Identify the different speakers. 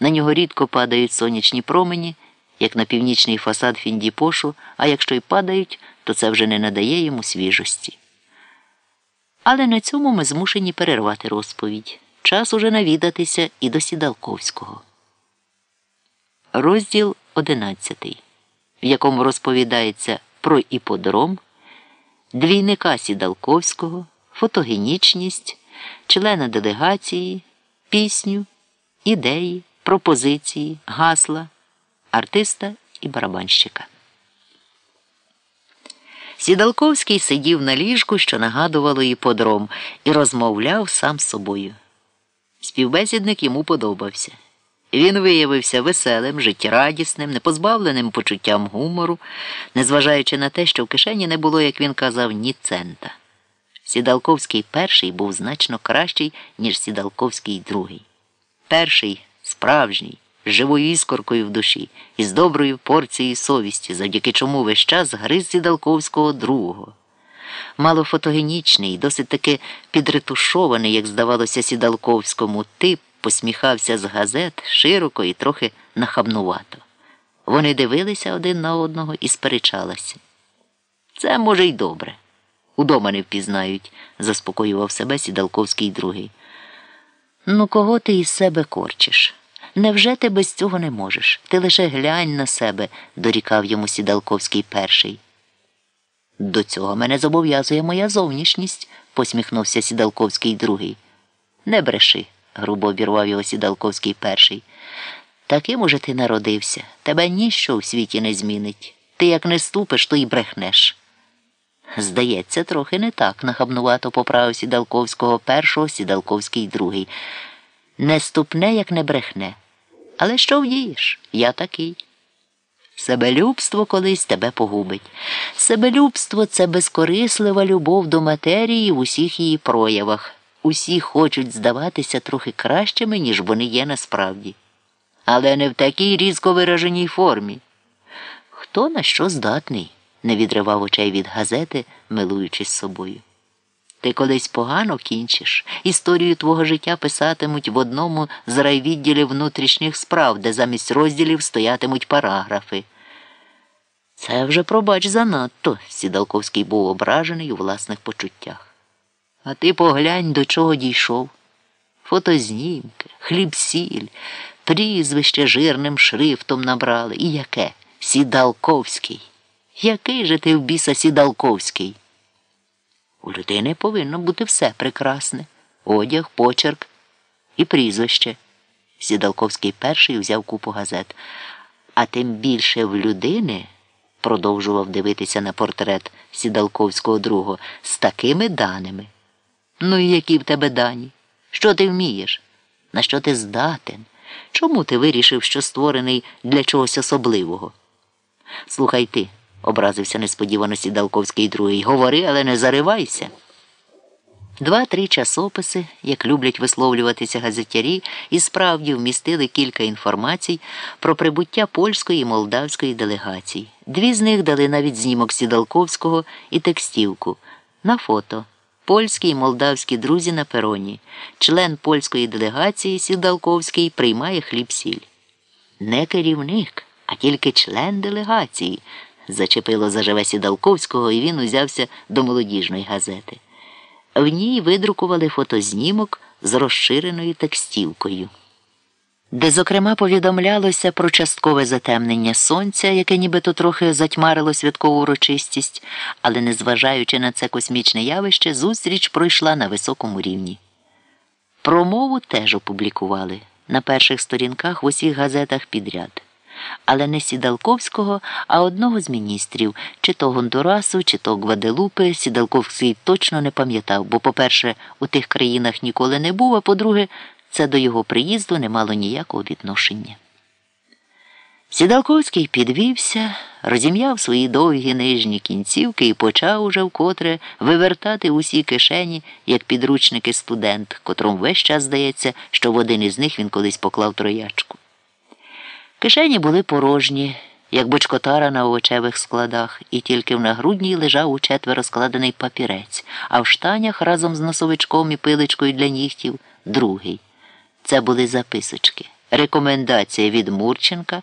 Speaker 1: На нього рідко падають сонячні промені, як на північний фасад Фіндіпошу, а якщо й падають, то це вже не надає йому свіжості. Але на цьому ми змушені перервати розповідь. Час уже навідатися і до Сідалковського. Розділ одинадцятий, в якому розповідається про іподром, двійника Сідалковського, фотогенічність, члена делегації, пісню, ідеї, пропозиції, гасла, артиста і барабанщика. Сідалковський сидів на ліжку, що нагадувало іподром, і розмовляв сам з собою. Співбесідник йому подобався. Він виявився веселим, життєрадісним, непозбавленим почуттям гумору, незважаючи на те, що в кишені не було, як він казав, ні цента. Сідалковський перший був значно кращий, ніж Сідалковський другий. Перший справжній, з живою іскоркою в душі і з доброю порцією совісті, завдяки чому весь час гриз Сідалковського другого. Малофотогенічний, досить таки підретушований, як здавалося, Сідалковському, тип посміхався з газет широко і трохи нахабнувато. Вони дивилися один на одного і сперечалися. Це, може, й добре. Удома не впізнають, заспокоював себе Сідалковський другий. Ну, кого ти із себе корчиш? Невже ти без цього не можеш? Ти лише глянь на себе, дорікав йому Сідалковський перший. До цього мене зобов'язує моя зовнішність, посміхнувся Сідалковський другий. Не бреши, грубо обірвав його Сідалковський перший. Таким уже ти народився. Тебе ніщо в світі не змінить. Ти як не ступиш, то й брехнеш. Здається, трохи не так, нахабнувато поправив Сідалковського першого, Сідалковський другий. Не ступне, як не брехне. Але що вдієш? Я такий. Себелюбство колись тебе погубить. Себелюбство це безкорислива любов до матерії в усіх її проявах. Усі хочуть здаватися трохи кращими, ніж вони є насправді. Але не в такій різко вираженій формі. Хто на що здатний? Не відривав очей від газети, милуючись собою. Ти колись погано кінчиш. Історію твого життя писатимуть в одному з райвідділів внутрішніх справ, де замість розділів стоятимуть параграфи. Це вже, пробач, занадто. Сідалковський був ображений у власних почуттях. А ти поглянь, до чого дійшов. Фотознімки, хліб-сіль, прізвище жирним шрифтом набрали. І яке? Сідалковський. Який же ти в біса Сідалковський? У людини повинно бути все прекрасне одяг, почерк і прізвище. Сідалковський перший взяв купу газет. А тим більше в людини, продовжував дивитися на портрет Сідалковського другого, з такими даними. Ну і які в тебе дані? Що ти вмієш? На що ти здатен? Чому ти вирішив, що створений для чогось особливого? Слухай ти образився несподівано Сідалковський другий. Говори, але не заривайся. Два-три часописи, як люблять висловлюватися газетярі, і справді вмістили кілька інформацій про прибуття польської і молдавської делегацій. Дві з них дали навіть знімок Сідалковського і текстівку на фото. Польські і молдавські друзі на пероні. Член польської делегації Сідалковський приймає хліб-сіль. Не керівник, а тільки член делегації зачепило заживе Сідалковського, і він узявся до молодіжної газети. В ній видрукували фотознімок з розширеною текстівкою, де, зокрема, повідомлялося про часткове затемнення сонця, яке нібито трохи затьмарило святкову урочистість, але, незважаючи на це космічне явище, зустріч пройшла на високому рівні. Промову теж опублікували на перших сторінках в усіх газетах підряд але не Сідалковського, а одного з міністрів, чи то Гондурасу, чи то Гваделупи, Сідалковський точно не пам'ятав, бо, по-перше, у тих країнах ніколи не був, а по-друге, це до його приїзду не мало ніякого відношення. Сідалковський підвівся, розім'яв свої довгі нижні кінцівки і почав уже вкотре вивертати усі кишені, як підручники студент, котрому весь час здається, що в один із них він колись поклав троячку. Кишені були порожні, як бочкотара на овочевих складах, і тільки в нагрудній лежав у четверо складений папірець, а в штанях разом з носовичком і пиличкою для нігтів другий. Це були записочки. рекомендація від Мурченка